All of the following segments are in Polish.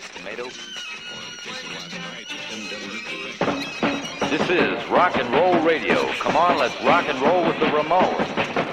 tomatoes. This is rock and roll radio. Come on, let's rock and roll with the Ramones.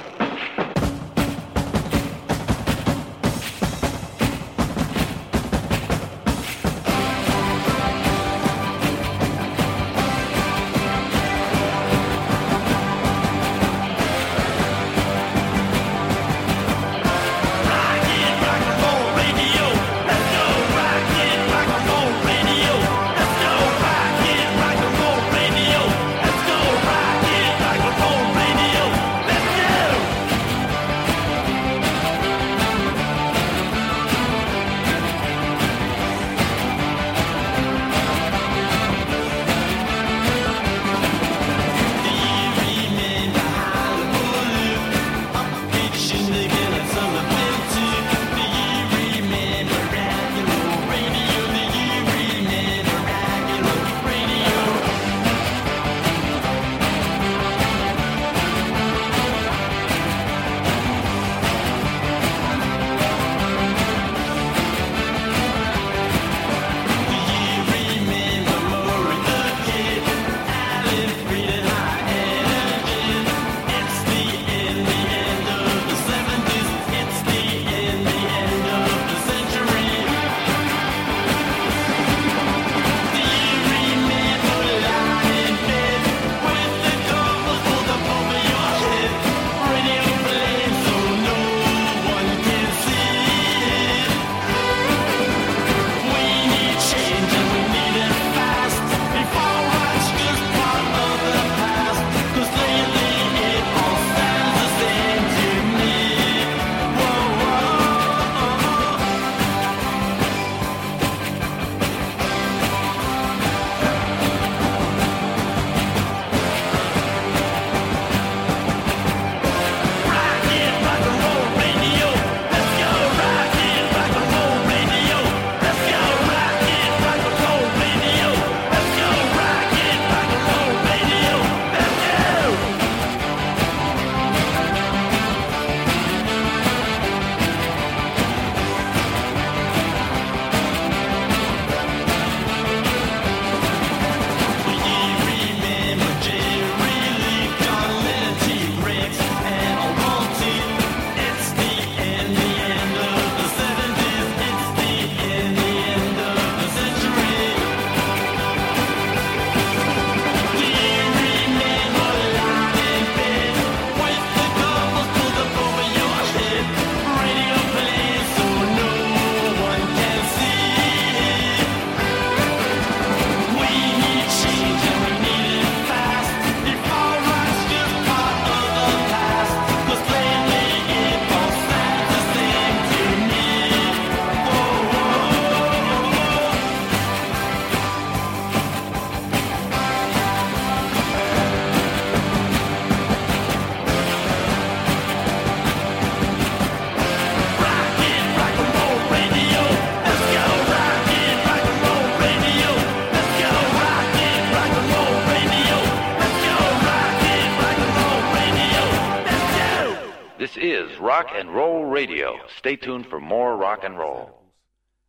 Stay tuned for more rock and roll.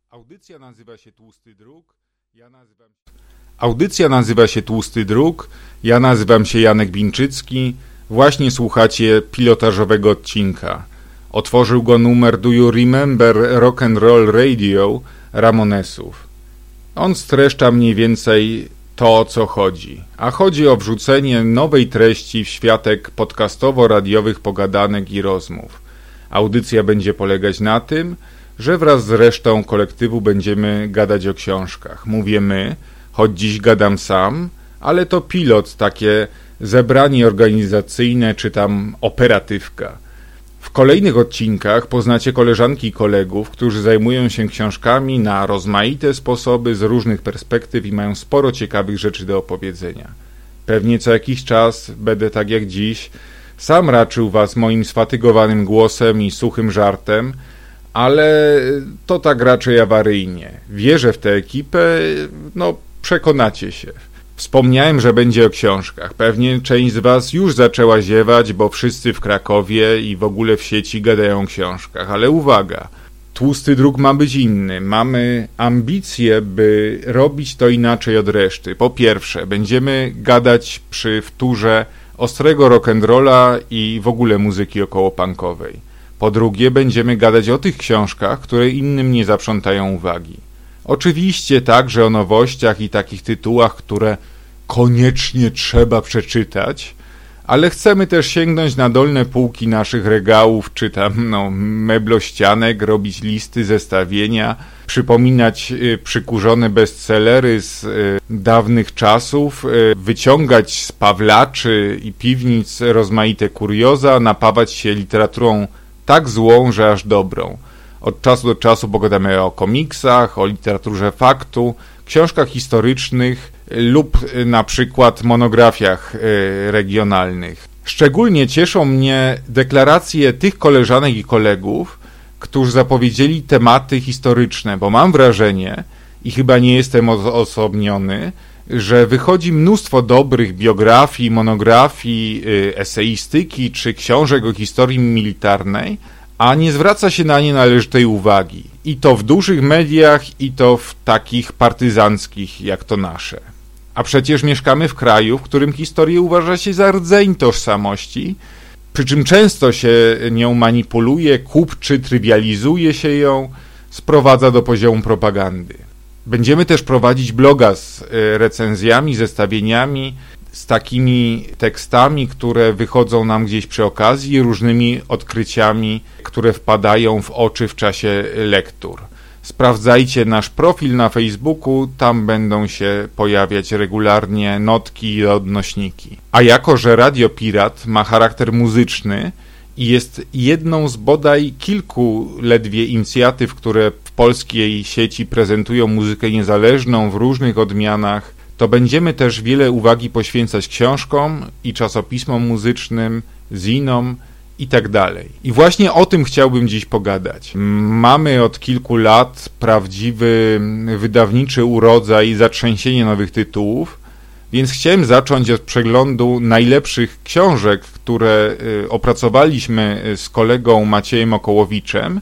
Audycja nazywa się Tłusty Druk. Ja nazywam Audycja nazywa się Tłusty Druk. Ja nazywam się Janek Binczycki. Właśnie słuchacie pilotażowego odcinka. Otworzył go numer Do You Remember Rock and Roll Radio Ramonesów. On streszcza mniej więcej to, o co chodzi. A chodzi o wrzucenie nowej treści w światek podcastowo-radiowych pogadanek i rozmów. Audycja będzie polegać na tym, że wraz z resztą kolektywu będziemy gadać o książkach. Mówię my, choć dziś gadam sam, ale to pilot, takie zebranie organizacyjne czy tam operatywka. W kolejnych odcinkach poznacie koleżanki i kolegów, którzy zajmują się książkami na rozmaite sposoby z różnych perspektyw i mają sporo ciekawych rzeczy do opowiedzenia. Pewnie co jakiś czas będę tak jak dziś sam raczył was moim sfatygowanym głosem i suchym żartem, ale to tak raczej awaryjnie. Wierzę w tę ekipę, no przekonacie się. Wspomniałem, że będzie o książkach. Pewnie część z was już zaczęła ziewać, bo wszyscy w Krakowie i w ogóle w sieci gadają o książkach, ale uwaga. Tłusty druk ma być inny. Mamy ambicje, by robić to inaczej od reszty. Po pierwsze, będziemy gadać przy wtórze ostrego rock'n'rolla i w ogóle muzyki okołopunkowej. Po drugie, będziemy gadać o tych książkach, które innym nie zaprzątają uwagi. Oczywiście także o nowościach i takich tytułach, które koniecznie trzeba przeczytać, ale chcemy też sięgnąć na dolne półki naszych regałów, czy tam no, meblościanek, robić listy, zestawienia, przypominać y, przykurzone bestsellery z y, dawnych czasów, y, wyciągać z pawlaczy i piwnic rozmaite kurioza, napawać się literaturą tak złą, że aż dobrą. Od czasu do czasu pogadamy o komiksach, o literaturze faktu, książkach historycznych lub na przykład monografiach y, regionalnych. Szczególnie cieszą mnie deklaracje tych koleżanek i kolegów, którzy zapowiedzieli tematy historyczne, bo mam wrażenie, i chyba nie jestem odosobniony, że wychodzi mnóstwo dobrych biografii, monografii, y, eseistyki czy książek o historii militarnej, a nie zwraca się na nie należytej uwagi. I to w dużych mediach, i to w takich partyzanckich jak to nasze. A przecież mieszkamy w kraju, w którym historię uważa się za rdzeń tożsamości, przy czym często się nią manipuluje, kupczy, trywializuje się ją, sprowadza do poziomu propagandy. Będziemy też prowadzić bloga z e, recenzjami, zestawieniami, z takimi tekstami, które wychodzą nam gdzieś przy okazji, różnymi odkryciami, które wpadają w oczy w czasie lektur. Sprawdzajcie nasz profil na Facebooku, tam będą się pojawiać regularnie notki i odnośniki. A jako, że Radio Pirat ma charakter muzyczny i jest jedną z bodaj kilku ledwie inicjatyw, które w polskiej sieci prezentują muzykę niezależną w różnych odmianach, to będziemy też wiele uwagi poświęcać książkom i czasopismom muzycznym, zinom i tak dalej. I właśnie o tym chciałbym dziś pogadać. Mamy od kilku lat prawdziwy wydawniczy urodzaj i zatrzęsienie nowych tytułów, więc chciałem zacząć od przeglądu najlepszych książek, które y, opracowaliśmy z kolegą Maciejem Okołowiczem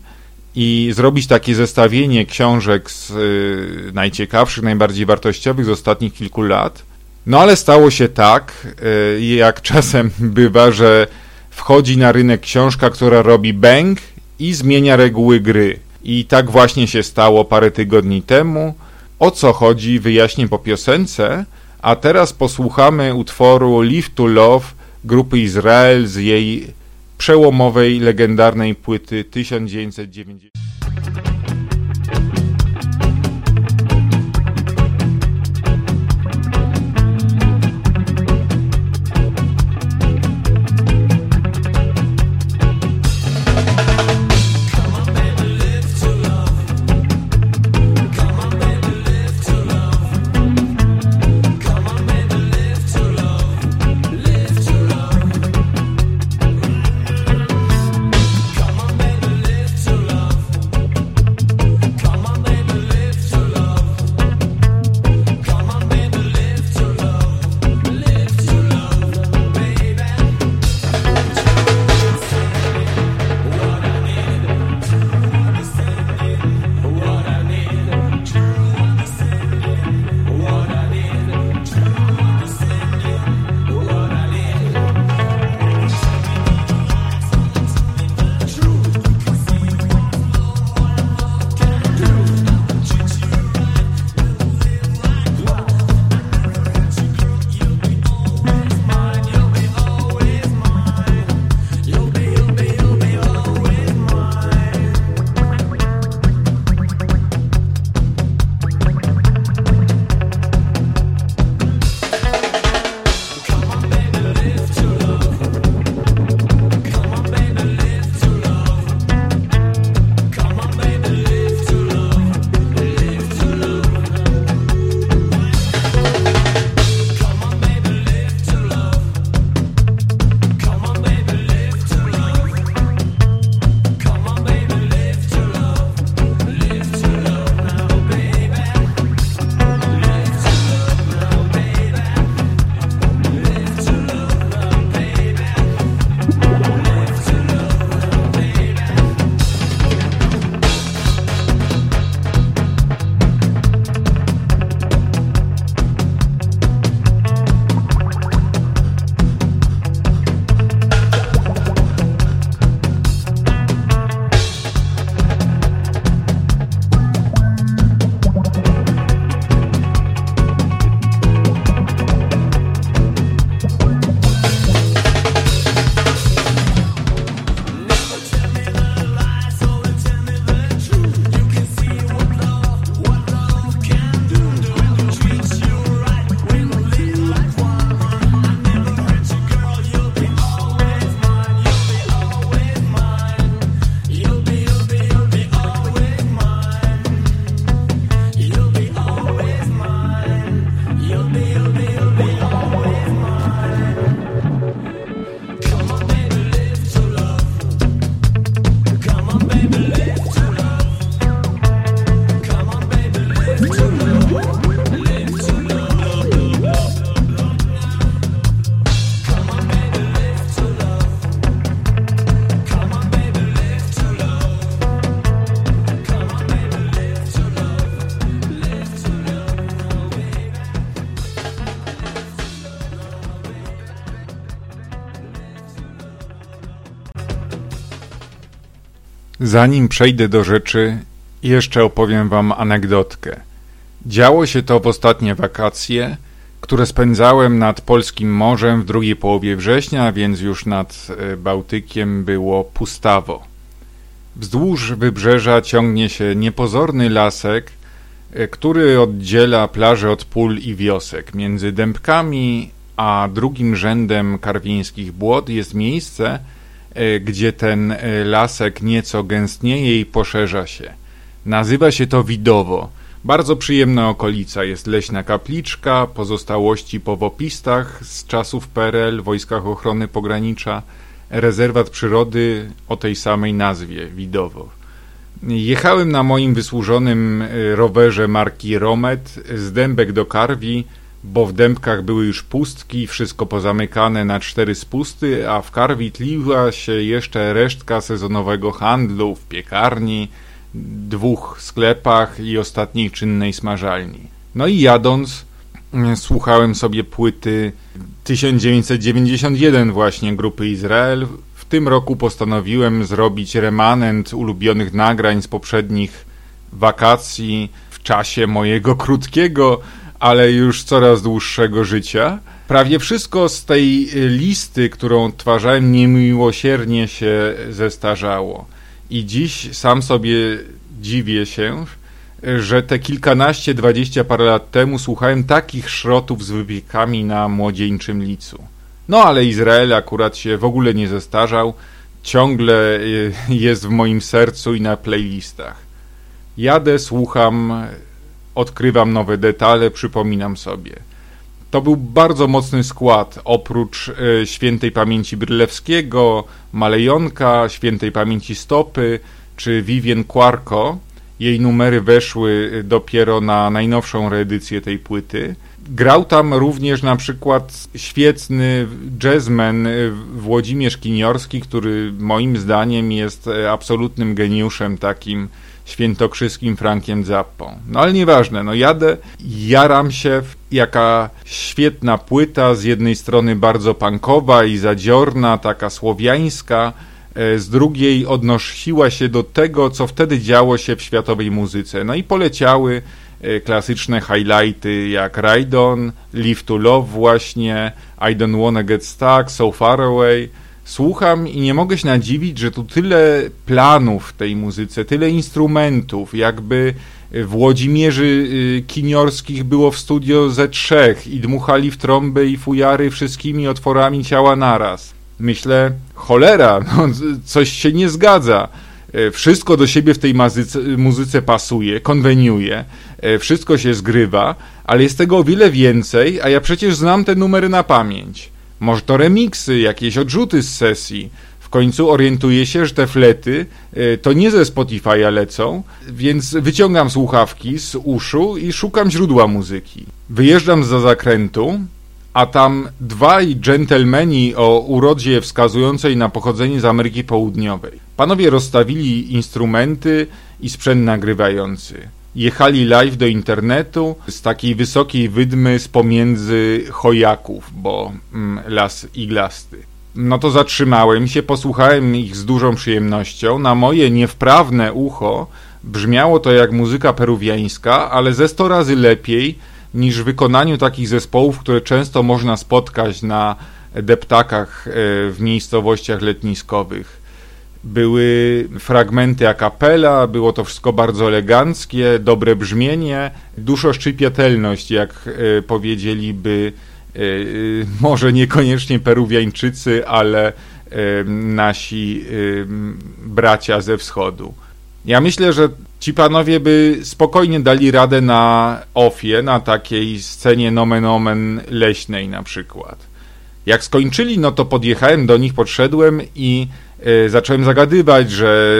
i zrobić takie zestawienie książek z y, najciekawszych, najbardziej wartościowych z ostatnich kilku lat. No ale stało się tak, y, jak czasem bywa, że wchodzi na rynek książka, która robi bang i zmienia reguły gry. I tak właśnie się stało parę tygodni temu. O co chodzi, wyjaśnię po piosence, a teraz posłuchamy utworu Live to Love grupy Izrael z jej przełomowej, legendarnej płyty 1990. Zanim przejdę do rzeczy, jeszcze opowiem wam anegdotkę. Działo się to w ostatnie wakacje, które spędzałem nad polskim morzem w drugiej połowie września, więc już nad e, Bałtykiem było pustawo. Wzdłuż wybrzeża ciągnie się niepozorny lasek, e, który oddziela plaże od pól i wiosek. Między dębkami a drugim rzędem karwieńskich błot jest miejsce, gdzie ten lasek nieco gęstnieje i poszerza się. Nazywa się to Widowo. Bardzo przyjemna okolica, jest leśna kapliczka, pozostałości po wopistach z czasów PRL, wojskach ochrony pogranicza, rezerwat przyrody o tej samej nazwie, Widowo. Jechałem na moim wysłużonym e, rowerze marki Romet z Dębek do Karwi, bo w Dębkach były już pustki, wszystko pozamykane na cztery spusty, a w Karwi tliła się jeszcze resztka sezonowego handlu w piekarni, dwóch sklepach i ostatniej czynnej smażalni. No i jadąc, mm, słuchałem sobie płyty 1991 właśnie grupy Izrael. W tym roku postanowiłem zrobić remanent ulubionych nagrań z poprzednich wakacji w czasie mojego krótkiego, ale już coraz dłuższego życia. Prawie wszystko z tej listy, którą odtwarzałem, niemiłosiernie się zestarzało. I dziś sam sobie dziwię się, że te kilkanaście, dwadzieścia parę lat temu słuchałem takich szrotów z wypiekami na młodzieńczym licu. No ale Izrael akurat się w ogóle nie zestarzał, ciągle y, jest w moim sercu i na playlistach. Jadę, słucham, odkrywam nowe detale, przypominam sobie. To był bardzo mocny skład, oprócz y, świętej pamięci Brylewskiego, Malejonka, świętej pamięci Stopy czy Vivien Quarko. Jej numery weszły dopiero na najnowszą reedycję tej płyty. Grał tam również na przykład świetny jazzman Włodzimierz Kiniorski, który moim zdaniem jest absolutnym geniuszem takim świętokrzyskim Frankiem Zappą. No ale nieważne, no jadę, jaram się, jaka świetna płyta, z jednej strony bardzo punkowa i zadziorna, taka słowiańska, e, z drugiej odnosiła się do tego, co wtedy działo się w światowej muzyce. No i poleciały e, klasyczne highlighty jak Ride On, Live to Love właśnie, I Don't Wanna Get Stuck, So Far Away, słucham i nie mogę się nadziwić, że tu tyle planów w tej muzyce, tyle instrumentów, jakby Włodzimierzy y, Kiniorskich było w studio ze trzech i dmuchali w trąby i fujary wszystkimi otworami ciała naraz. Myślę, cholera, no, coś się nie zgadza. E, wszystko do siebie w tej muzyce, muzyce pasuje, konweniuje, e, wszystko się zgrywa, ale jest tego o wiele więcej, a ja przecież znam te numery na pamięć. Może to remiksy, jakieś odrzuty z sesji. W końcu orientuję się, że te flety e, to nie ze Spotify'a lecą, więc wyciągam słuchawki z uszu i szukam źródła muzyki. Wyjeżdżam za zakrętu, a tam dwaj dżentelmeni o urodzie wskazującej na pochodzenie z Ameryki Południowej. Panowie rozstawili instrumenty i sprzęt nagrywający. Jechali live do internetu z takiej wysokiej wydmy z pomiędzy chojaków, bo mm, las iglasty. No to zatrzymałem się, posłuchałem ich z dużą przyjemnością. Na moje niewprawne ucho brzmiało to jak muzyka peruwiańska, ale ze sto razy lepiej niż w wykonaniu takich zespołów, które często można spotkać na deptakach e, w miejscowościach letniskowych były fragmenty a było to wszystko bardzo eleganckie, dobre brzmienie, dużo szczypietelność, jak e, powiedzieliby e, może niekoniecznie peruwiańczycy, ale e, nasi bracia ze wschodu. Ja myślę, że ci panowie by spokojnie dali radę na ofie, na takiej scenie nomen omen leśnej na przykład. Jak skończyli, no to podjechałem do nich, podszedłem i E, zacząłem zagadywać, że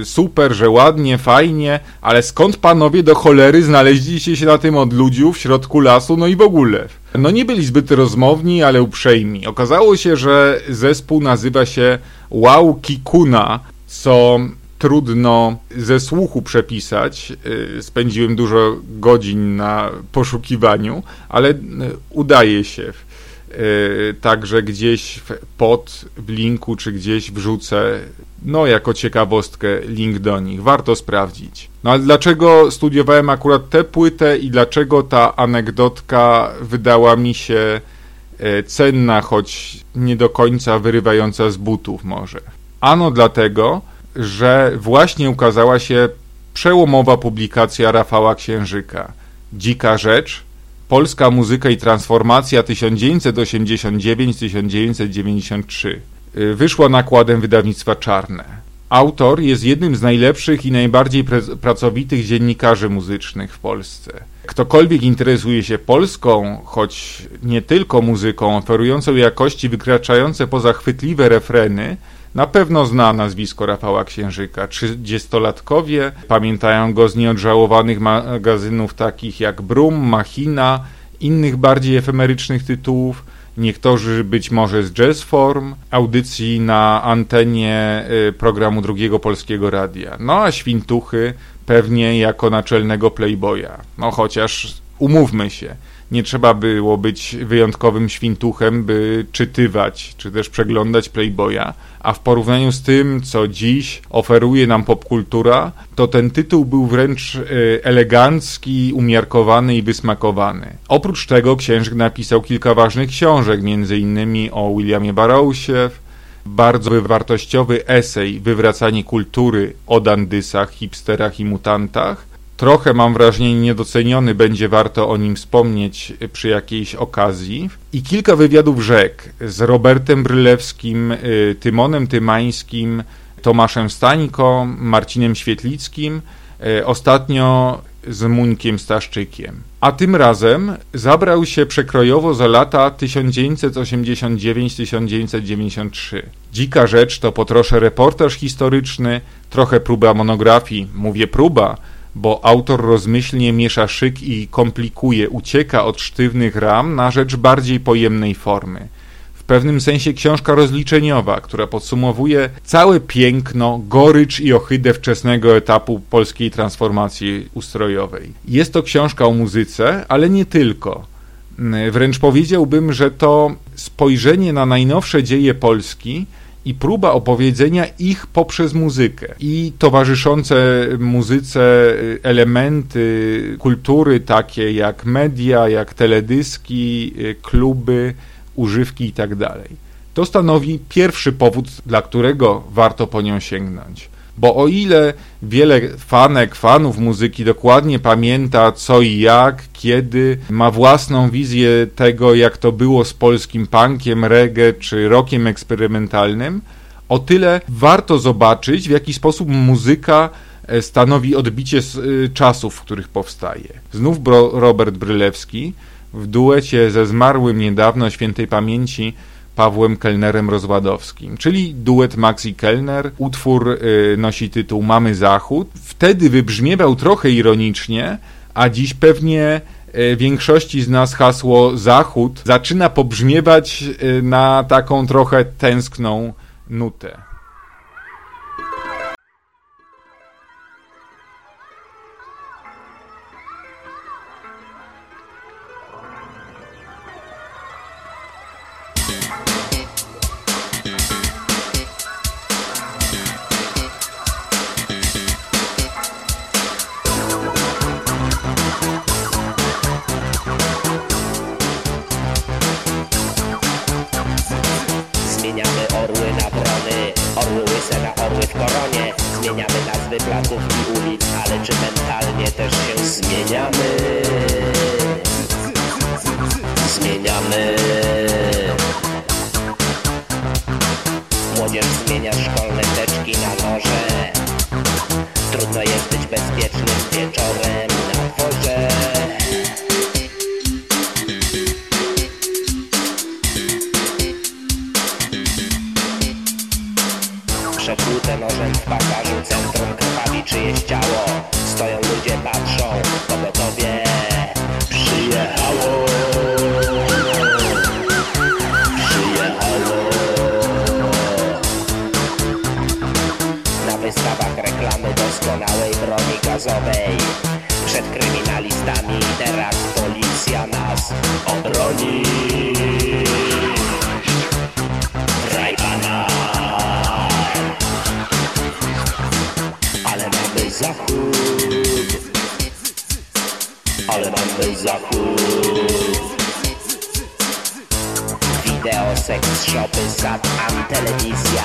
e, super, że ładnie, fajnie, ale skąd panowie do cholery znaleźliście się na tym odludziu w środku lasu, no i w ogóle? No nie byli zbyt rozmowni, ale uprzejmi. Okazało się, że zespół nazywa się Wow Kikuna, co trudno ze słuchu przepisać. E, spędziłem dużo godzin na poszukiwaniu, ale udaje się. Y, także gdzieś pod w linku czy gdzieś wrzucę No, jako ciekawostkę link do nich, warto sprawdzić. No ale dlaczego studiowałem akurat tę płytę i dlaczego ta anegdotka wydała mi się e, cenna, choć nie do końca wyrywająca z butów może? Ano dlatego, że właśnie ukazała się przełomowa publikacja Rafała Księżyka. Dzika Rzecz, Polska Muzyka i Transformacja 1989-1993. Y, wyszła nakładem wydawnictwa Czarne. Autor jest jednym z najlepszych i najbardziej pracowitych dziennikarzy muzycznych w Polsce. Ktokolwiek interesuje się polską, choć nie tylko muzyką, oferującą jakości wykraczające poza chwytliwe refreny, na pewno zna nazwisko Rafała Księżyka. Trzydziestolatkowie pamiętają go z nieodżałowanych magazynów takich jak Brum, Machina, innych bardziej efemerycznych tytułów, niektórzy być może z Jazzform, audycji na antenie y, programu drugiego polskiego radia. No a Świntuchy pewnie jako naczelnego playboya. No chociaż umówmy się, nie trzeba było być wyjątkowym świntuchem, by czytywać czy też przeglądać Playboya, a w porównaniu z tym, co dziś oferuje nam popkultura, to ten tytuł był wręcz e, elegancki, umiarkowany i wysmakowany. Oprócz tego księżyk napisał kilka ważnych książek, m.in. o Williamie Barrowsie, bardzo wartościowy esej Wywracanie kultury o dandysach, hipsterach i mutantach, trochę mam wrażenie niedoceniony, będzie warto o nim wspomnieć przy jakiejś okazji. I kilka wywiadów rzek z Robertem Brylewskim, y, Tymonem Tymańskim, Tomaszem Stańko, Marcinem Świetlickim, y, ostatnio z Muńkiem Staszczykiem. A tym razem zabrał się przekrojowo za lata 1989-1993. Dzika rzecz to po trosze reportaż historyczny, trochę próba monografii, mówię próba, bo autor rozmyślnie miesza szyk i komplikuje, ucieka od sztywnych ram na rzecz bardziej pojemnej formy. W pewnym sensie książka rozliczeniowa, która podsumowuje całe piękno, gorycz i ohydę wczesnego etapu polskiej transformacji ustrojowej. Jest to książka o muzyce, ale nie tylko. Wręcz powiedziałbym, że to spojrzenie na najnowsze dzieje Polski i próba opowiedzenia ich poprzez muzykę. I towarzyszące muzyce y, elementy kultury takie jak media, jak teledyski, y, kluby, używki itd. Tak to stanowi pierwszy powód, dla którego warto po nią sięgnąć. Bo o ile wiele fanek, fanów muzyki dokładnie pamięta co i jak, kiedy, ma własną wizję tego, jak to było z polskim punkiem, reggae czy rockiem eksperymentalnym, o tyle warto zobaczyć, w jaki sposób muzyka e, stanowi odbicie e, czasów, w których powstaje. Znów Robert Brylewski w duecie ze zmarłym niedawno świętej pamięci Pawłem Kellnerem Rozładowskim, czyli duet Maxi Kellner. Utwór y, nosi tytuł Mamy Zachód. Wtedy wybrzmiewał trochę ironicznie, a dziś pewnie y, większości z nas hasło Zachód zaczyna pobrzmiewać y, na taką trochę tęskną nutę. wystawach reklamy doskonałej broni gazowej. Przed kryminalistami teraz policja nas obroni. Kraj. Ale mamy zachód. Ale mamy zachód. Seks, shopy, sat, telewizja.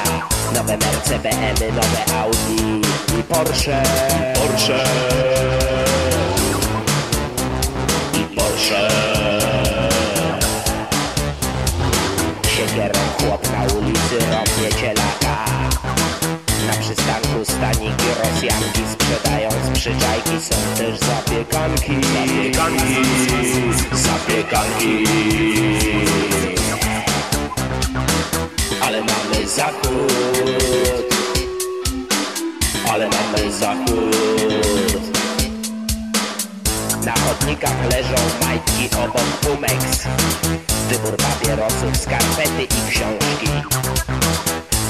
Nowe Merce, BM, nowe Audi i Porsche. Porsche. I Porsche. Siekierą chłop na ulicy robię cielaka. Na przystanku staniki Rosjanki sprzedają sprzyczajki Są też zapiekanki. Zapiekanki. Zapiekanki Ale mamy zachód. Ale mamy zachód. Na chodnikach leżą majtki obok Pumex. Wybór papierosów, skarpety i książki.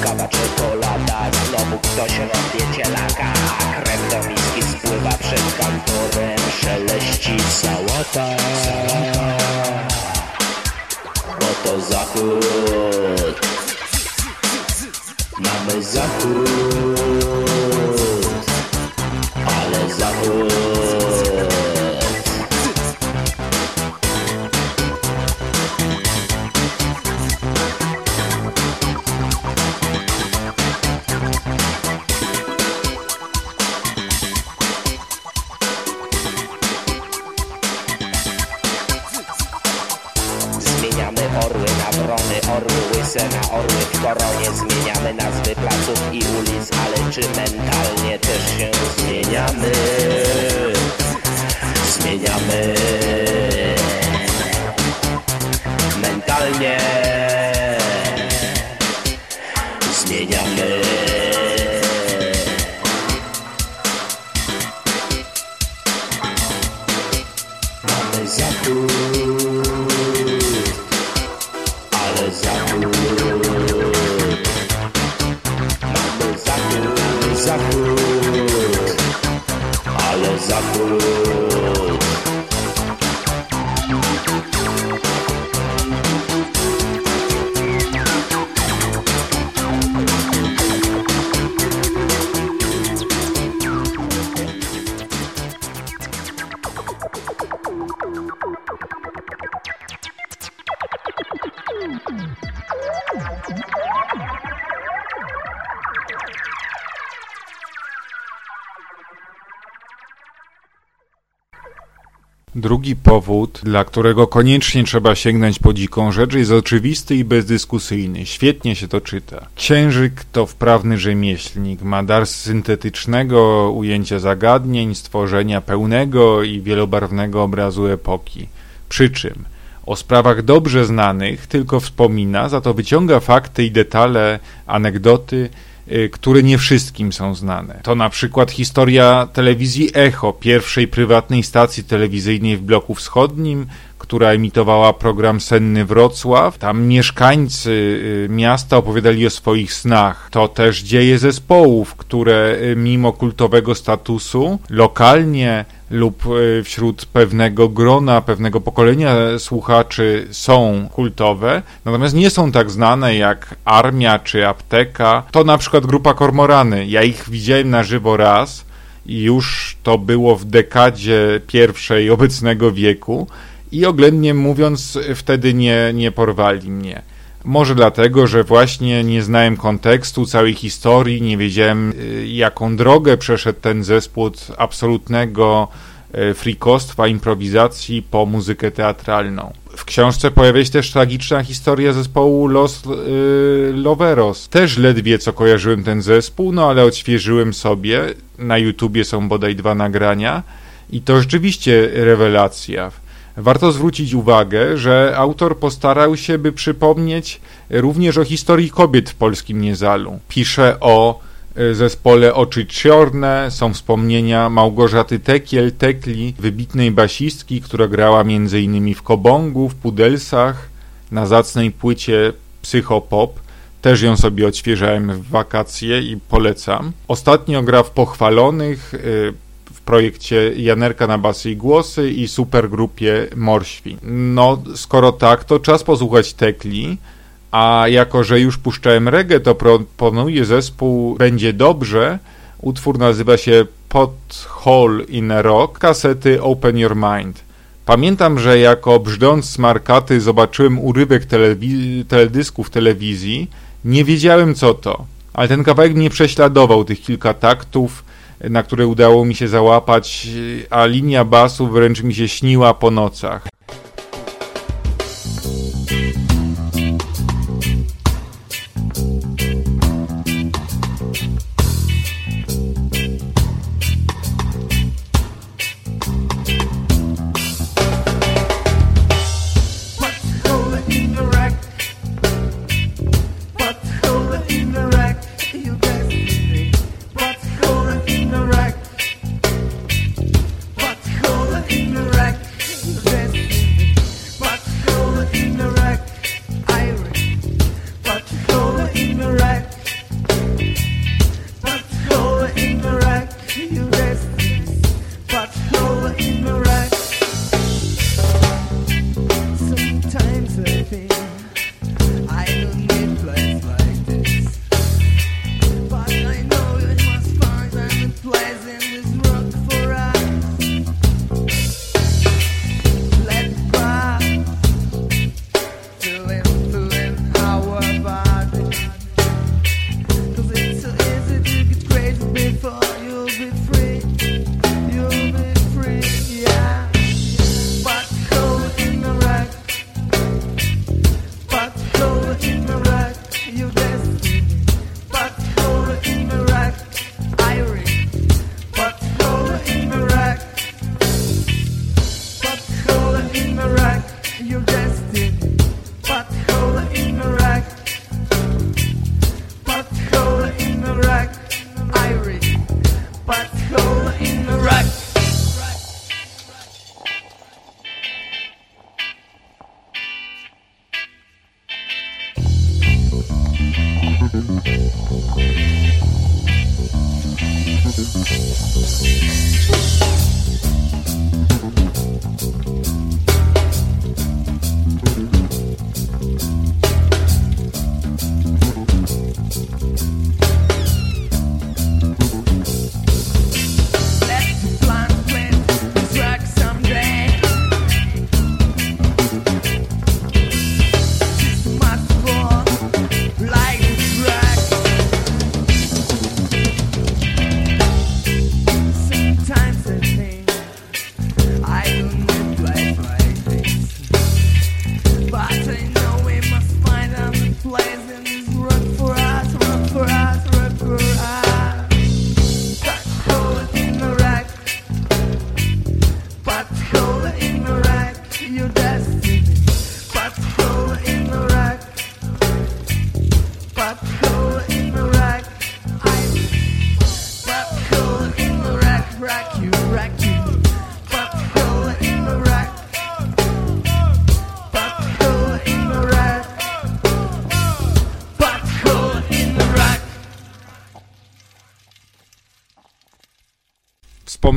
Kawa, czekolada, znowu ktoś robi cielaka A krem do miski spływa przed kantorem Szeleści sałata Bo to zachód Mamy zachód Ale zachód wrony, orły łyse na orły. W koronie Zmieniamy nazwy placów i ulic, ale czy mentalnie też się zmieniamy? Zmieniamy. Mentalnie Drugi powód, dla którego koniecznie trzeba sięgnąć po dziką rzecz, jest oczywisty i bezdyskusyjny. Świetnie się to czyta. Księżyk to wprawny rzemieślnik, ma dar syntetycznego ujęcia zagadnień, stworzenia pełnego i wielobarwnego obrazu epoki. Przy czym o sprawach dobrze znanych tylko wspomina, za to wyciąga fakty i detale, anegdoty, które nie wszystkim są znane. To na przykład historia telewizji Echo, pierwszej prywatnej stacji telewizyjnej w bloku wschodnim, która emitowała program Senny Wrocław. Tam mieszkańcy y, miasta opowiadali o swoich snach. To też dzieje zespołów, które y, mimo kultowego statusu lokalnie lub y, wśród pewnego grona, pewnego pokolenia słuchaczy są kultowe, natomiast nie są tak znane jak Armia czy Apteka. To na przykład grupa Kormorany. Ja ich widziałem na żywo raz i już to było w dekadzie pierwszej obecnego wieku i oględnie mówiąc wtedy nie, nie porwali mnie. Może dlatego, że właśnie nie znałem kontekstu całej historii, nie wiedziałem y, jaką drogę przeszedł ten zespół od absolutnego y, frikostwa, improwizacji po muzykę teatralną. W książce pojawia się też tragiczna historia zespołu Los y, Loveros. Też ledwie co kojarzyłem ten zespół, no ale odświeżyłem sobie. Na YouTubie są bodaj dwa nagrania i to rzeczywiście rewelacja. Warto zwrócić uwagę, że autor postarał się, by przypomnieć również o historii kobiet w polskim Niezalu. Pisze o e, zespole Oczy Czarne, są wspomnienia Małgorzaty Tekiel, Tekli, wybitnej basistki, która grała m.in. w Kobongu, w Pudelsach, na zacnej płycie Psychopop. Też ją sobie odświeżałem w wakacje i polecam. Ostatnio gra w Pochwalonych, e, w projekcie Janerka na basy i głosy i supergrupie Morświn. No, skoro tak, to czas posłuchać Tekli, a jako, że już puszczałem reggae, to proponuję zespół Będzie Dobrze. Utwór nazywa się Pot Hole in Rock kasety Open Your Mind. Pamiętam, że jako brzdąc smarkaty zobaczyłem urywek telewiz teledysku w telewizji. Nie wiedziałem co to, ale ten kawałek mnie prześladował, tych kilka taktów, na które udało mi się załapać, a linia basu wręcz mi się śniła po nocach.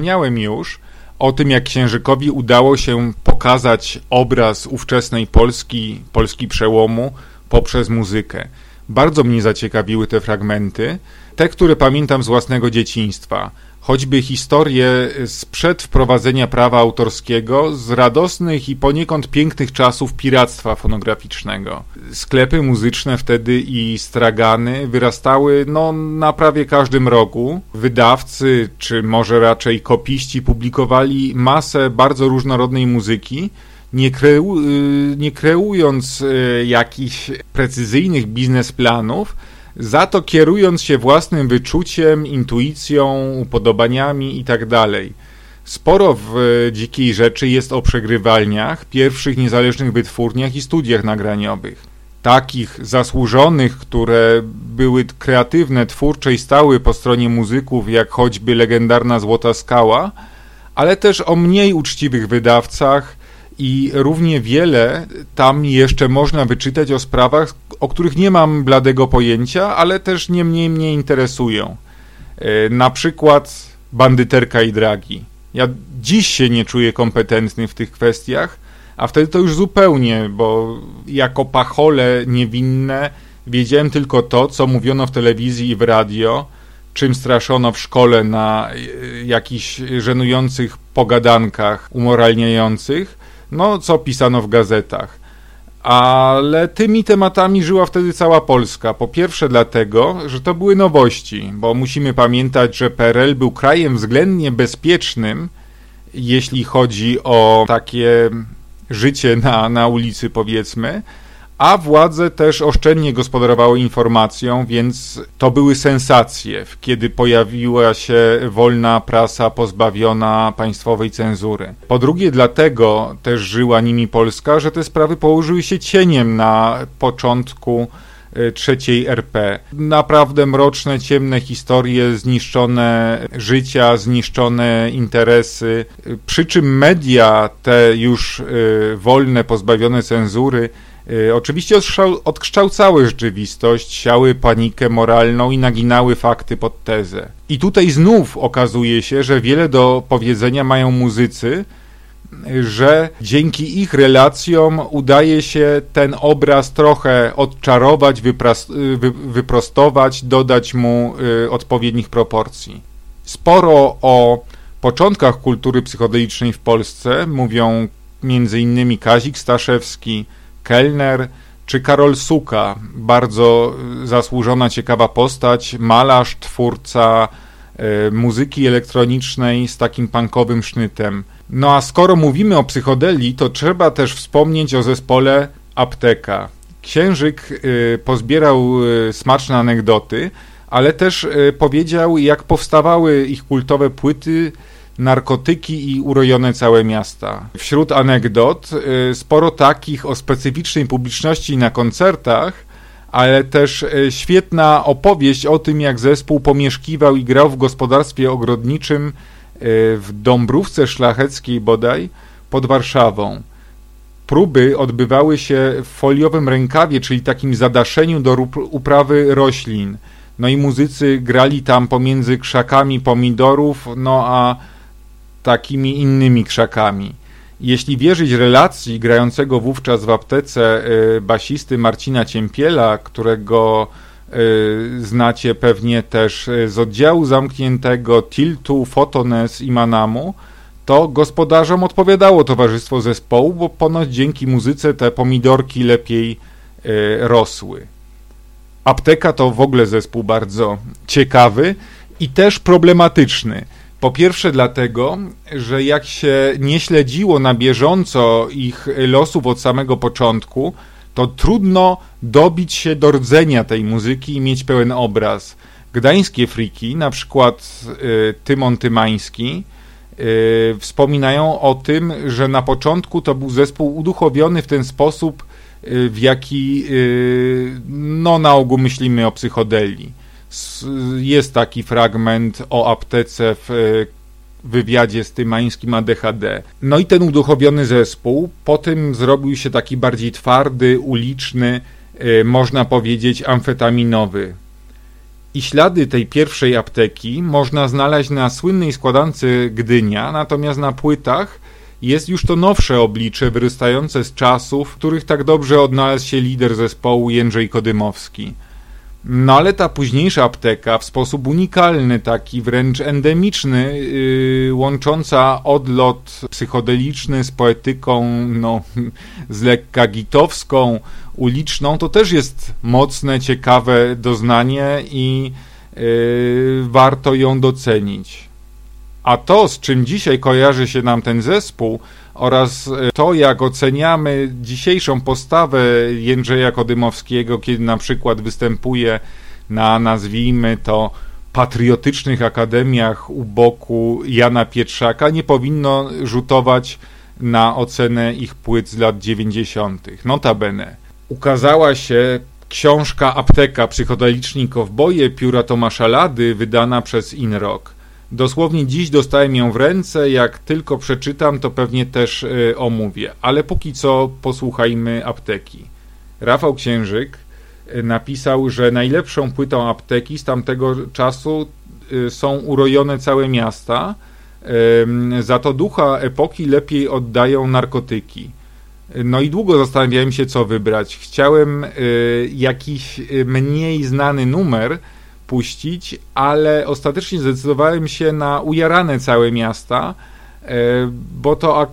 Wspomniałem już o tym, jak Księżykowi udało się pokazać obraz ówczesnej Polski, Polski przełomu poprzez muzykę. Bardzo mnie zaciekawiły te fragmenty, te, które pamiętam z własnego dzieciństwa choćby historie sprzed wprowadzenia prawa autorskiego z radosnych i poniekąd pięknych czasów piractwa fonograficznego. Sklepy muzyczne wtedy i stragany wyrastały no, na prawie każdym rogu. Wydawcy, czy może raczej kopiści, publikowali masę bardzo różnorodnej muzyki, nie, kreu, y, nie kreując y, jakichś precyzyjnych biznesplanów, za to kierując się własnym wyczuciem, intuicją, upodobaniami itd. Tak Sporo w e, Dzikiej Rzeczy jest o przegrywalniach, pierwszych niezależnych wytwórniach i studiach nagraniowych. Takich zasłużonych, które były kreatywne, twórcze i stały po stronie muzyków, jak choćby legendarna Złota Skała, ale też o mniej uczciwych wydawcach, i równie wiele tam jeszcze można wyczytać o sprawach, o których nie mam bladego pojęcia, ale też nie mniej mnie interesują. E, na przykład bandyterka i dragi. Ja dziś się nie czuję kompetentny w tych kwestiach, a wtedy to już zupełnie, bo jako pachole niewinne wiedziałem tylko to, co mówiono w telewizji i w radio, czym straszono w szkole na jakichś żenujących pogadankach umoralniających, no co pisano w gazetach. Ale tymi tematami żyła wtedy cała Polska. Po pierwsze dlatego, że to były nowości, bo musimy pamiętać, że PRL był krajem względnie bezpiecznym, jeśli chodzi o takie życie na, na ulicy, powiedzmy, a władze też oszczędnie gospodarowały informacją, więc to były sensacje, kiedy pojawiła się wolna prasa pozbawiona państwowej cenzury. Po drugie, dlatego też żyła nimi Polska, że te sprawy położyły się cieniem na początku e, trzeciej RP. Naprawdę mroczne, ciemne historie, zniszczone życia, zniszczone interesy. Przy czym media, te już e, wolne, pozbawione cenzury, Y, oczywiście odkształcały rzeczywistość, siały panikę moralną i naginały fakty pod tezę. I tutaj znów okazuje się, że wiele do powiedzenia mają muzycy, że dzięki ich relacjom udaje się ten obraz trochę odczarować, wyprostować, dodać mu y, odpowiednich proporcji. Sporo o początkach kultury psychodelicznej w Polsce mówią m.in. Kazik Staszewski, Kellner czy Karol Suka, bardzo zasłużona, ciekawa postać, malarz, twórca e, muzyki elektronicznej z takim punkowym sznytem. No a skoro mówimy o psychodeli, to trzeba też wspomnieć o zespole Apteka. Księżyk e, pozbierał smaczne anegdoty, ale też powiedział, jak powstawały ich kultowe płyty, narkotyki i urojone całe miasta. Wśród anegdot y, sporo takich o specyficznej publiczności na koncertach, ale też y, świetna opowieść o tym, jak zespół pomieszkiwał i grał w gospodarstwie ogrodniczym y, w Dąbrówce Szlacheckiej bodaj pod Warszawą. Próby odbywały się w foliowym rękawie, czyli takim zadaszeniu do uprawy roślin. No i muzycy grali tam pomiędzy krzakami pomidorów, no a takimi innymi krzakami. Jeśli wierzyć relacji grającego wówczas w aptece y, basisty Marcina Ciempiela, którego y, znacie pewnie też y, z oddziału zamkniętego Tiltu, Fotones i Manamu, to gospodarzom odpowiadało towarzystwo zespołu, bo ponoć dzięki muzyce te pomidorki lepiej rosły. Apteka to w ogóle zespół bardzo ciekawy i też problematyczny. Po pierwsze dlatego, że jak się nie śledziło na bieżąco ich losów od samego początku, to trudno dobić się do rdzenia tej muzyki i mieć pełen obraz. Gdańskie friki, na przykład y, Tymon Tymański, y, wspominają o tym, że na początku to był zespół uduchowiony w ten sposób, y, w jaki no na ogół myślimy o psychodelii jest taki fragment o aptece w e, wywiadzie z Tymańskim ADHD. No i ten uduchowiony zespół potem zrobił się taki bardziej twardy, uliczny, e, można powiedzieć amfetaminowy. I ślady tej pierwszej apteki można znaleźć na słynnej składance Gdynia, natomiast na płytach jest już to nowsze oblicze wyrastające z czasów, w których tak dobrze odnalazł się lider zespołu Jędrzej Kodymowski. No ale ta późniejsza apteka w sposób unikalny, taki wręcz endemiczny, yy, łącząca odlot psychodeliczny z poetyką, no, z lekka gitowską, uliczną, to też jest mocne, ciekawe doznanie i yy, warto ją docenić. A to, z czym dzisiaj kojarzy się nam ten zespół, oraz e, to, jak oceniamy dzisiejszą postawę Jędrzeja Kodymowskiego, kiedy na przykład występuje na, nazwijmy to, patriotycznych akademiach u boku Jana Pietrzaka, nie powinno rzutować na ocenę ich płyt z lat 90. Notabene ukazała się książka Apteka Psychodeliczni Kowboje pióra Tomasza Lady, wydana przez Inrock. Dosłownie dziś dostałem ją w ręce, jak tylko przeczytam, to pewnie też y, omówię. Ale póki co posłuchajmy apteki. Rafał Księżyk y, napisał, że najlepszą płytą apteki z tamtego czasu y, są urojone całe miasta, za to ducha epoki lepiej oddają narkotyki. No i długo zastanawiałem się, co wybrać. Chciałem jakiś mniej znany numer, puścić, ale ostatecznie zdecydowałem się na ujarane całe miasta, bo to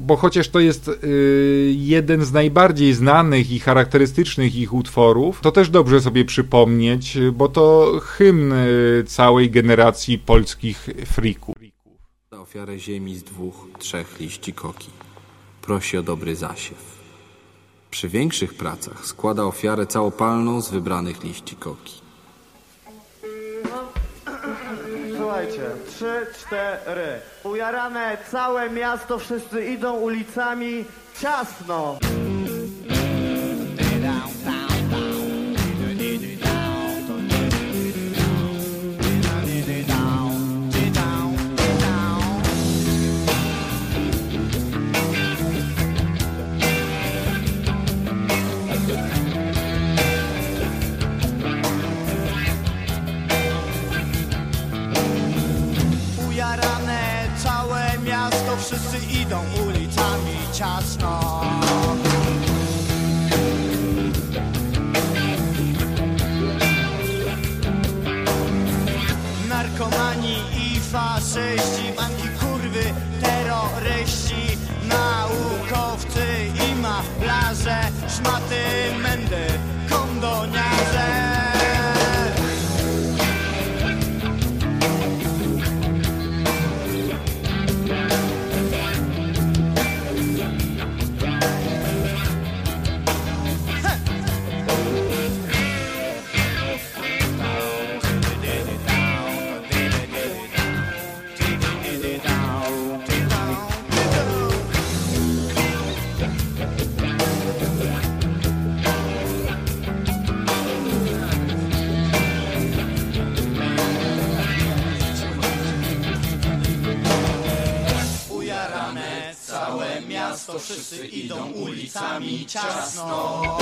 bo chociaż to jest y, jeden z najbardziej znanych i charakterystycznych ich utworów, to też dobrze sobie przypomnieć, bo to hymn y, całej generacji polskich frików. Za ofiarę ziemi z dwóch, trzech liści koki. Prosi o dobry zasiew. Przy większych pracach składa ofiarę całopalną z wybranych liści koki. Słuchajcie, trzy, cztery. Ujarane całe miasto, wszyscy idą ulicami ciasno. Ciasno.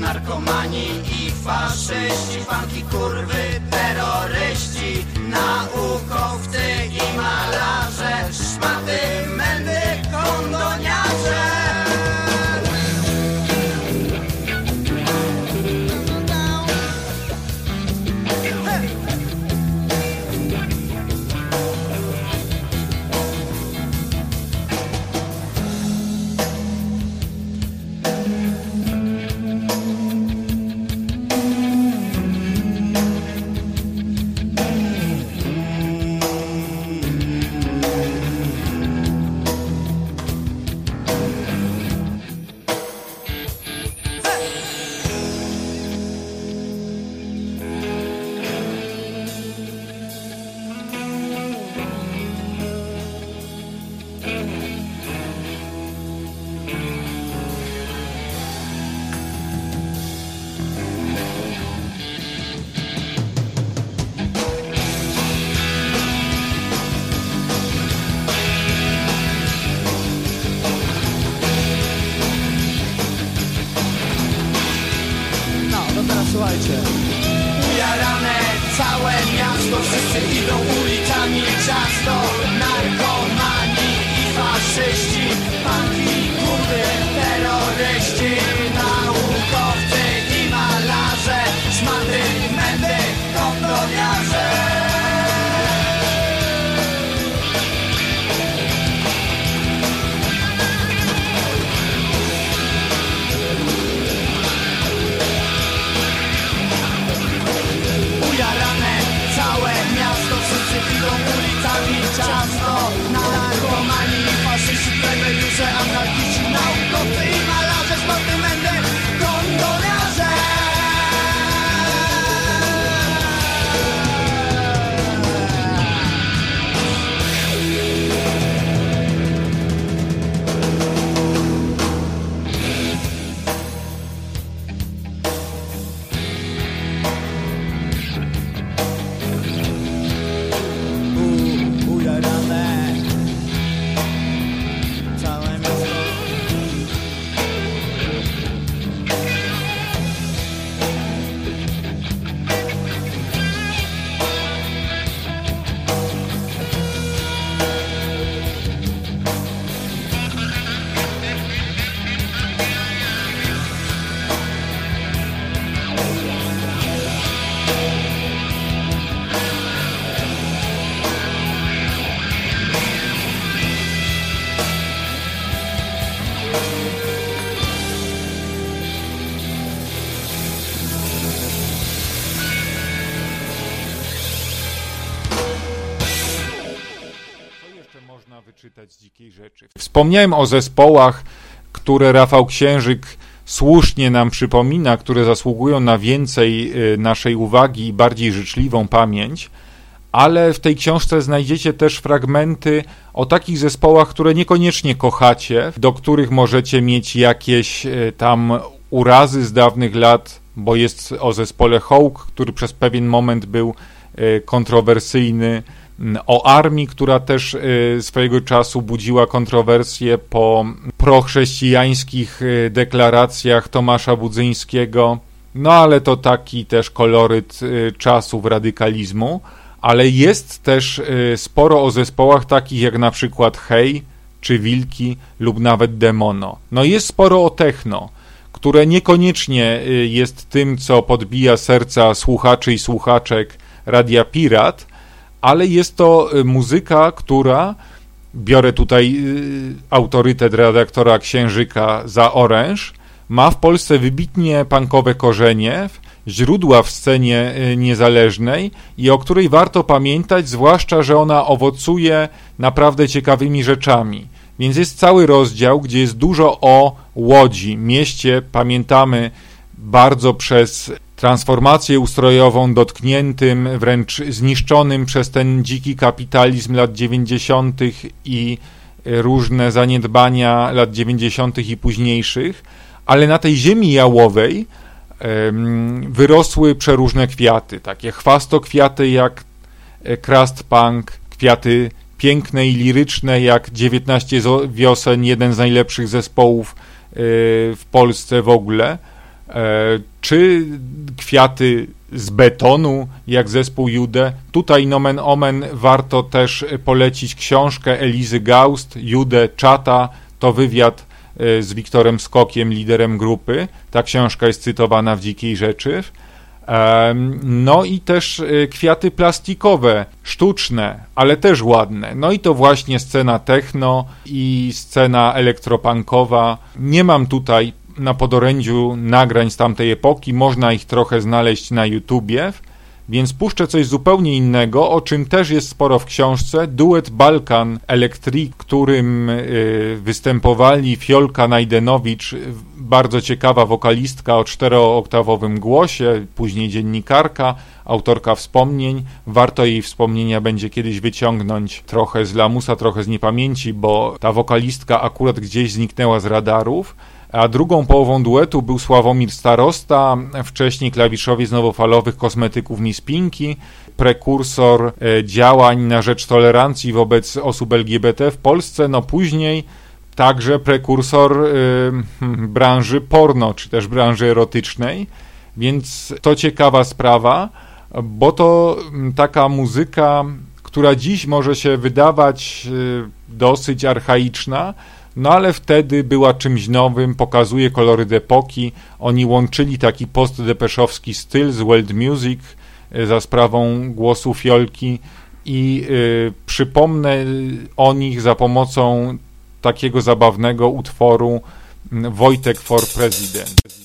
Narkomani i faszyści, panki, kurwy, terroryści, naukowcy Wspomniałem o zespołach, które Rafał Księżyk słusznie nam przypomina, które zasługują na więcej y, naszej uwagi i bardziej życzliwą pamięć, ale w tej książce znajdziecie też fragmenty o takich zespołach, które niekoniecznie kochacie, do których możecie mieć jakieś y, tam urazy z dawnych lat, bo jest o zespole Hawk, który przez pewien moment był y, kontrowersyjny, o armii, która też y, swojego czasu budziła kontrowersje po prochrześcijańskich y, deklaracjach Tomasza Budzyńskiego. No ale to taki też koloryt y, czasów radykalizmu, ale jest też sporo o zespołach takich jak na przykład Hej, czy Wilki lub nawet Demono. No jest sporo o techno, które niekoniecznie jest tym, co podbija serca słuchaczy i słuchaczek Radia Pirat, ale jest to y, muzyka, która biorę tutaj y, autorytet redaktora Księżyka za oręż, ma w Polsce wybitnie punkowe korzenie, źródła w scenie y, niezależnej i o której warto pamiętać, zwłaszcza, że ona owocuje naprawdę ciekawymi rzeczami. Więc jest cały rozdział, gdzie jest dużo o Łodzi, mieście, pamiętamy bardzo przez transformację ustrojową dotkniętym, wręcz zniszczonym przez ten dziki kapitalizm lat 90. i różne zaniedbania lat 90. i późniejszych, ale na tej ziemi jałowej wyrosły przeróżne kwiaty, takie chwastokwiaty jak e, Crust Punk, kwiaty piękne i liryczne jak 19 wiosen, jeden z najlepszych zespołów e, w Polsce w ogóle, E, czy kwiaty z betonu, jak zespół Jude. Tutaj nomen omen warto też polecić książkę Elizy Gaust, Jude Czata, to wywiad e, z Wiktorem Skokiem, liderem grupy. Ta książka jest cytowana w Dzikiej Rzeczy. No i też e, kwiaty plastikowe, sztuczne, ale też ładne. No i to właśnie scena techno i scena elektropunkowa. Nie mam tutaj na podorędziu nagrań z tamtej epoki, można ich trochę znaleźć na YouTubie, więc puszczę coś zupełnie innego, o czym też jest sporo w książce. Duet Balkan Electric, którym y, występowali Fiolka Najdenowicz, bardzo ciekawa wokalistka o czterooktawowym głosie, później dziennikarka, autorka wspomnień. Warto jej wspomnienia będzie kiedyś wyciągnąć trochę z lamusa, trochę z niepamięci, bo ta wokalistka akurat gdzieś zniknęła z radarów a drugą połową duetu był Sławomir Starosta, wcześniej klawiszowiec nowofalowych kosmetyków Miss Pinki, prekursor e, działań na rzecz tolerancji wobec osób LGBT w Polsce, no później także prekursor y, branży porno, czy też branży erotycznej, więc to ciekawa sprawa, bo to taka muzyka, która dziś może się wydawać y, dosyć archaiczna, no ale wtedy była czymś nowym, pokazuje kolory epoki. Oni łączyli taki post-depeszowski styl z world music e, za sprawą głosu Fiolki i y, przypomnę o nich za pomocą takiego zabawnego utworu Wojtek for President.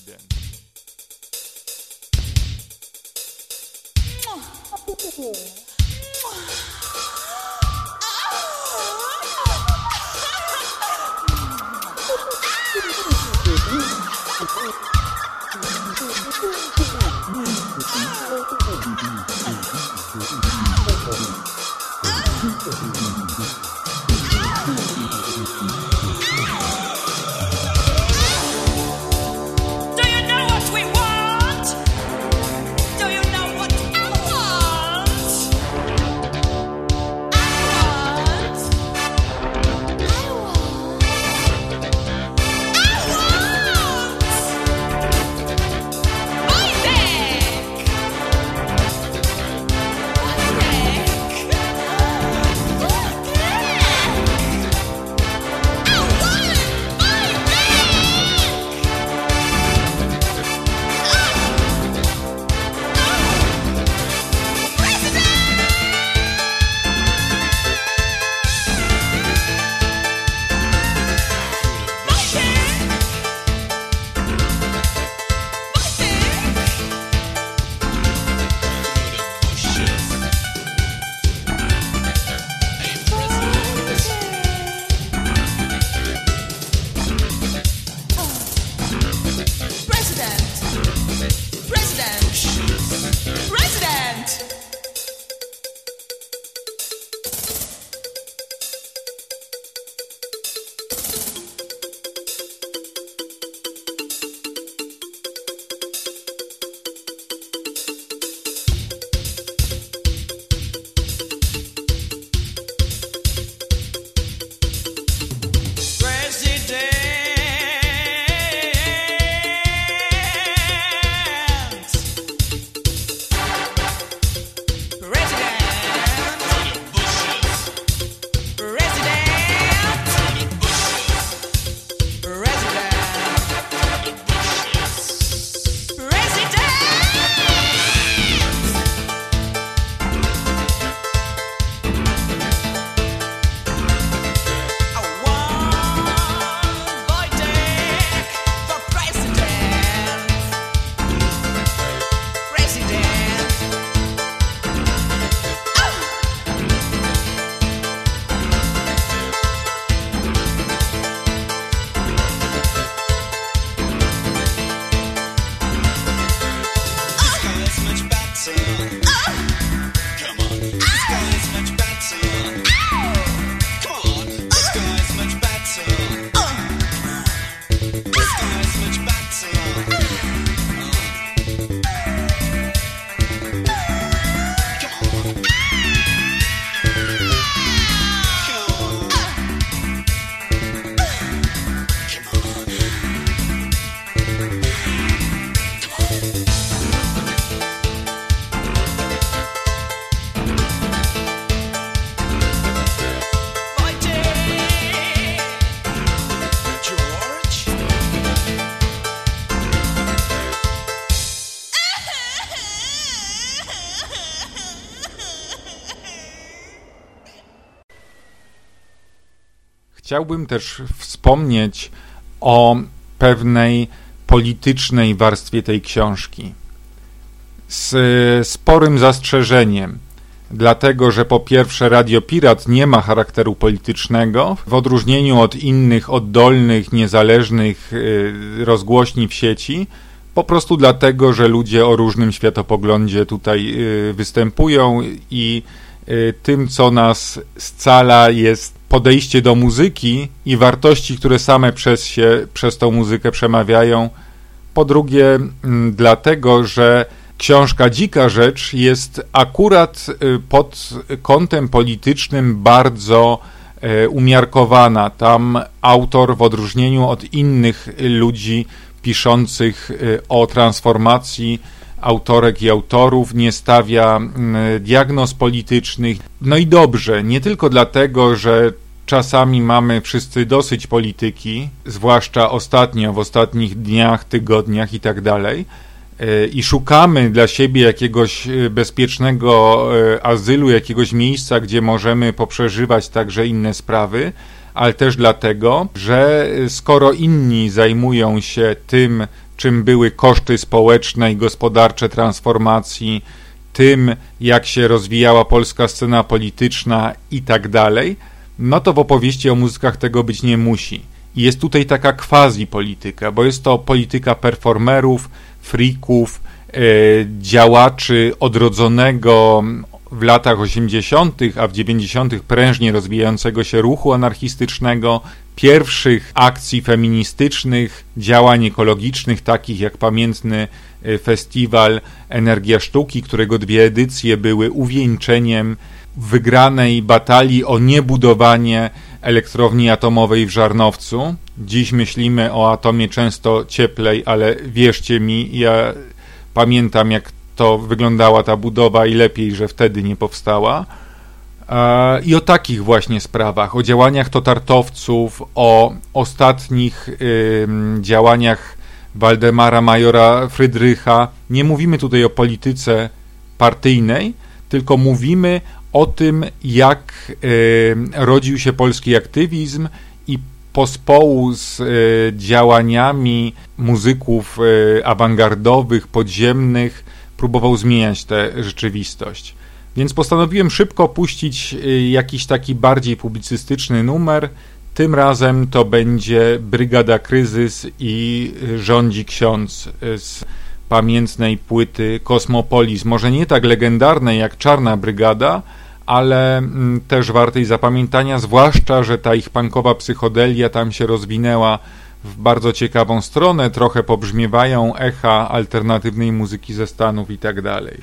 Chciałbym też wspomnieć o pewnej politycznej warstwie tej książki. Z sporym zastrzeżeniem, dlatego że po pierwsze Radio Pirat nie ma charakteru politycznego, w odróżnieniu od innych oddolnych, niezależnych y, rozgłośni w sieci, po prostu dlatego, że ludzie o różnym światopoglądzie tutaj y, występują i y, tym, co nas scala, jest podejście do muzyki i wartości, które same przez się, przez tą muzykę przemawiają. Po drugie, dlatego, że książka Dzika Rzecz jest akurat y, pod kątem politycznym bardzo umiarkowana. Tam autor, w odróżnieniu od innych ludzi, piszących y, o transformacji autorek i autorów, nie stawia mm, diagnoz politycznych. No i dobrze, nie tylko dlatego, że czasami mamy wszyscy dosyć polityki, zwłaszcza ostatnio, w ostatnich dniach, tygodniach i tak dalej, y, i szukamy dla siebie jakiegoś y, bezpiecznego azylu, jakiegoś miejsca, gdzie możemy poprzeżywać także inne sprawy, ale też dlatego, że skoro inni zajmują się tym, czym były koszty społeczne i gospodarcze transformacji, tym, jak się rozwijała polska scena polityczna i tak dalej, no to w opowieści o muzykach tego być nie musi. I jest tutaj taka quasi polityka, bo jest to polityka performerów, frików, e, działaczy odrodzonego w latach 80., a w 90. prężnie rozwijającego się ruchu anarchistycznego, pierwszych akcji feministycznych, działań ekologicznych, takich jak pamiętny e, festiwal Energia Sztuki, którego dwie edycje były uwieńczeniem wygranej batalii o niebudowanie elektrowni atomowej w Żarnowcu. Dziś myślimy o atomie często cieplej, ale wierzcie mi, ja pamiętam jak to wyglądała ta budowa i lepiej, że wtedy nie powstała. E, I o takich właśnie sprawach, o działaniach totartowców, o ostatnich działaniach Waldemara Majora Frydrycha. Nie mówimy tutaj o polityce partyjnej, tylko mówimy o tym, jak rodził się polski aktywizm i pospołu z y, działaniami muzyków y, awangardowych, podziemnych, próbował zmieniać tę rzeczywistość. Więc postanowiłem szybko puścić y, jakiś taki bardziej publicystyczny numer. Tym razem to będzie Brygada Kryzys i rządzi ksiądz y, z pamiętnej płyty Kosmopolis. Może nie tak legendarnej jak Czarna Brygada, ale mm, też wartej zapamiętania, zwłaszcza, że ta ich punkowa psychodelia tam się rozwinęła w bardzo ciekawą stronę, trochę pobrzmiewają echa alternatywnej muzyki ze Stanów i tak dalej.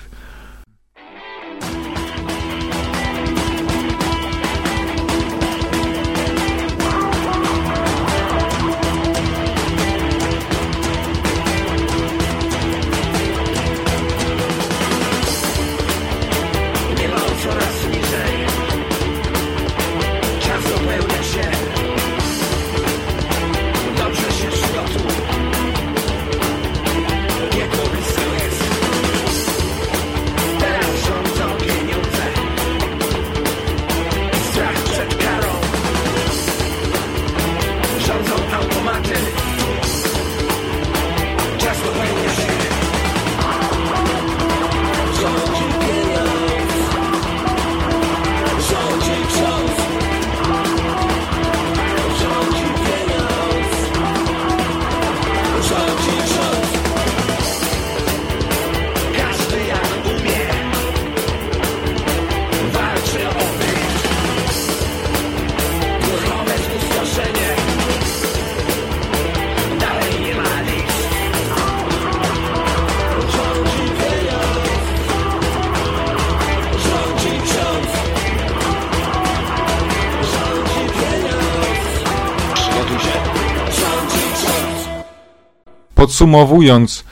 Podsumowując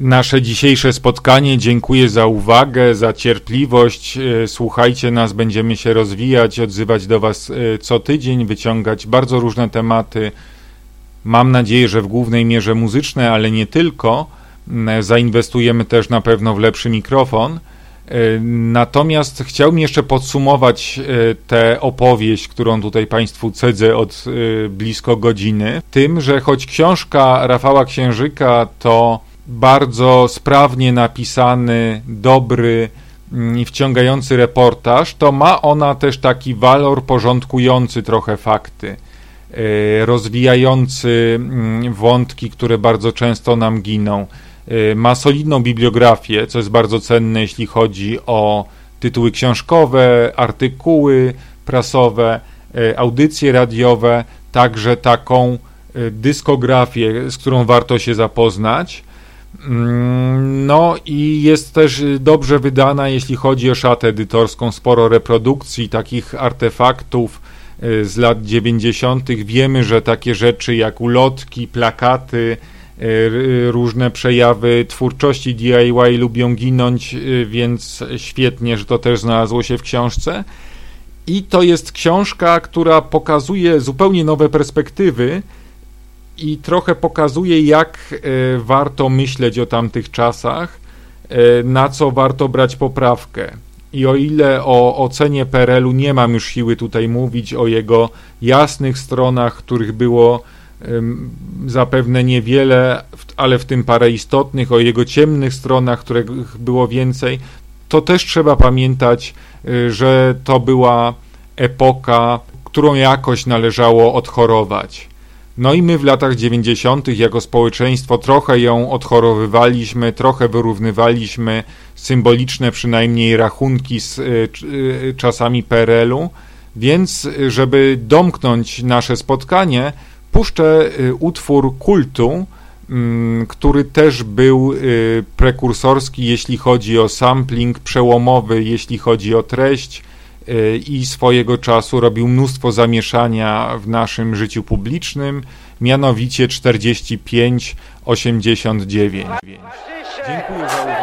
nasze dzisiejsze spotkanie, dziękuję za uwagę, za cierpliwość. E, słuchajcie nas, będziemy się rozwijać, odzywać do Was e, co tydzień, wyciągać bardzo różne tematy. Mam nadzieję, że w głównej mierze muzyczne, ale nie tylko. Zainwestujemy też na pewno w lepszy mikrofon. Natomiast chciałbym jeszcze podsumować tę opowieść, którą tutaj Państwu cedzę od blisko godziny, tym, że choć książka Rafała Księżyka to bardzo sprawnie napisany, dobry mm, i wciągający reportaż, to ma ona też taki walor porządkujący trochę fakty, e, rozwijający mm, wątki, które bardzo często nam giną. E, ma solidną bibliografię, co jest bardzo cenne, jeśli chodzi o tytuły książkowe, artykuły prasowe, e, audycje radiowe, także taką dyskografię, z którą warto się zapoznać. Mm, no i jest też dobrze wydana, jeśli chodzi o szatę edytorską, sporo reprodukcji takich artefaktów y, z lat 90. Wiemy, że takie rzeczy jak ulotki, plakaty, y, różne przejawy twórczości DIY lubią ginąć, y, więc świetnie, że to też znalazło się w książce. I to jest książka, która pokazuje zupełnie nowe perspektywy i trochę pokazuje, jak warto myśleć o tamtych czasach, na co warto brać poprawkę. I o ile o ocenie PRL-u nie mam już siły tutaj mówić, o jego jasnych stronach, których było zapewne niewiele, ale w tym parę istotnych, o jego ciemnych stronach, których było więcej, to też trzeba pamiętać, e, że to była epoka, którą jakoś należało odchorować. No i my w latach 90. jako społeczeństwo trochę ją odchorowywaliśmy, trochę wyrównywaliśmy symboliczne przynajmniej rachunki z y, y, czasami PRL-u, więc żeby domknąć nasze spotkanie, puszczę y, utwór kultu, mm, który też był prekursorski, jeśli chodzi o sampling, przełomowy, jeśli chodzi o treść, Y, i swojego czasu robił mnóstwo zamieszania w naszym życiu publicznym, mianowicie 4589. Dziękuję za uwagę.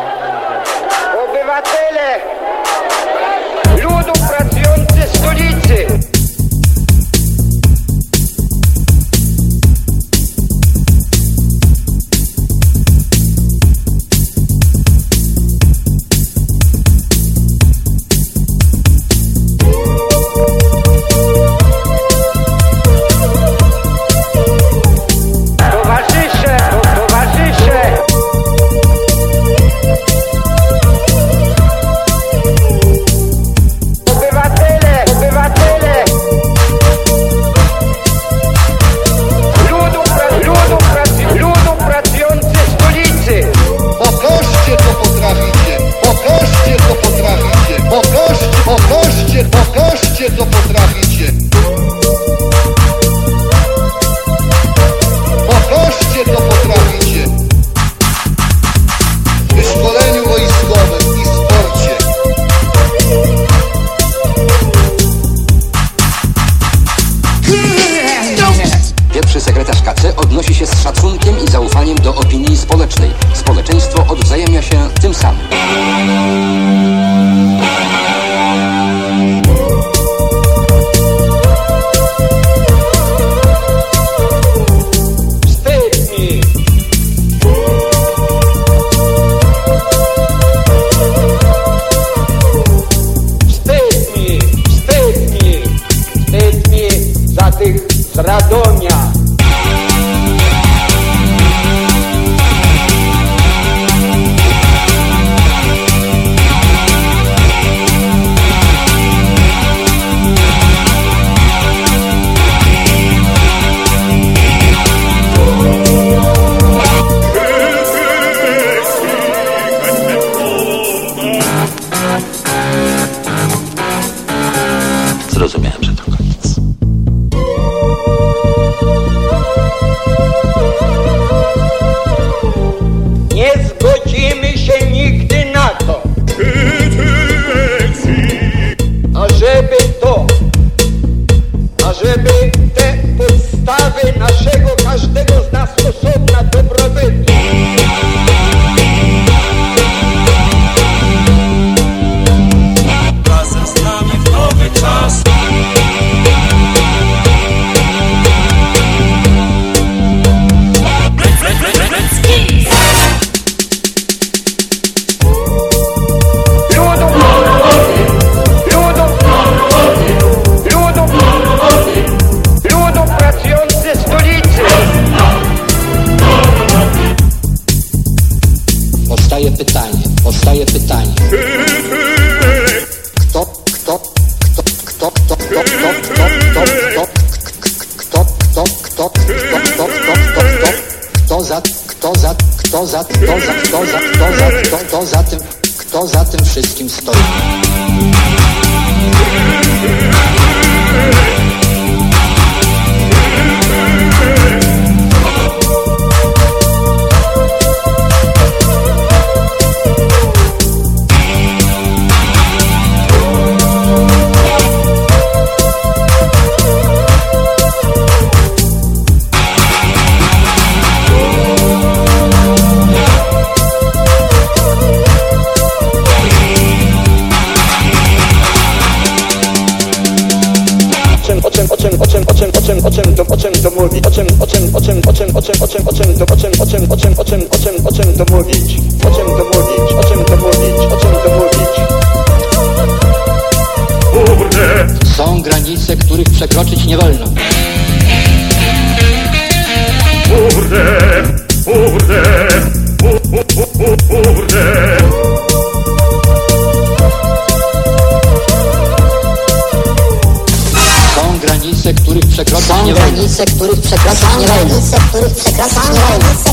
granice, których przekraczanie granice, których przekraczanie granice.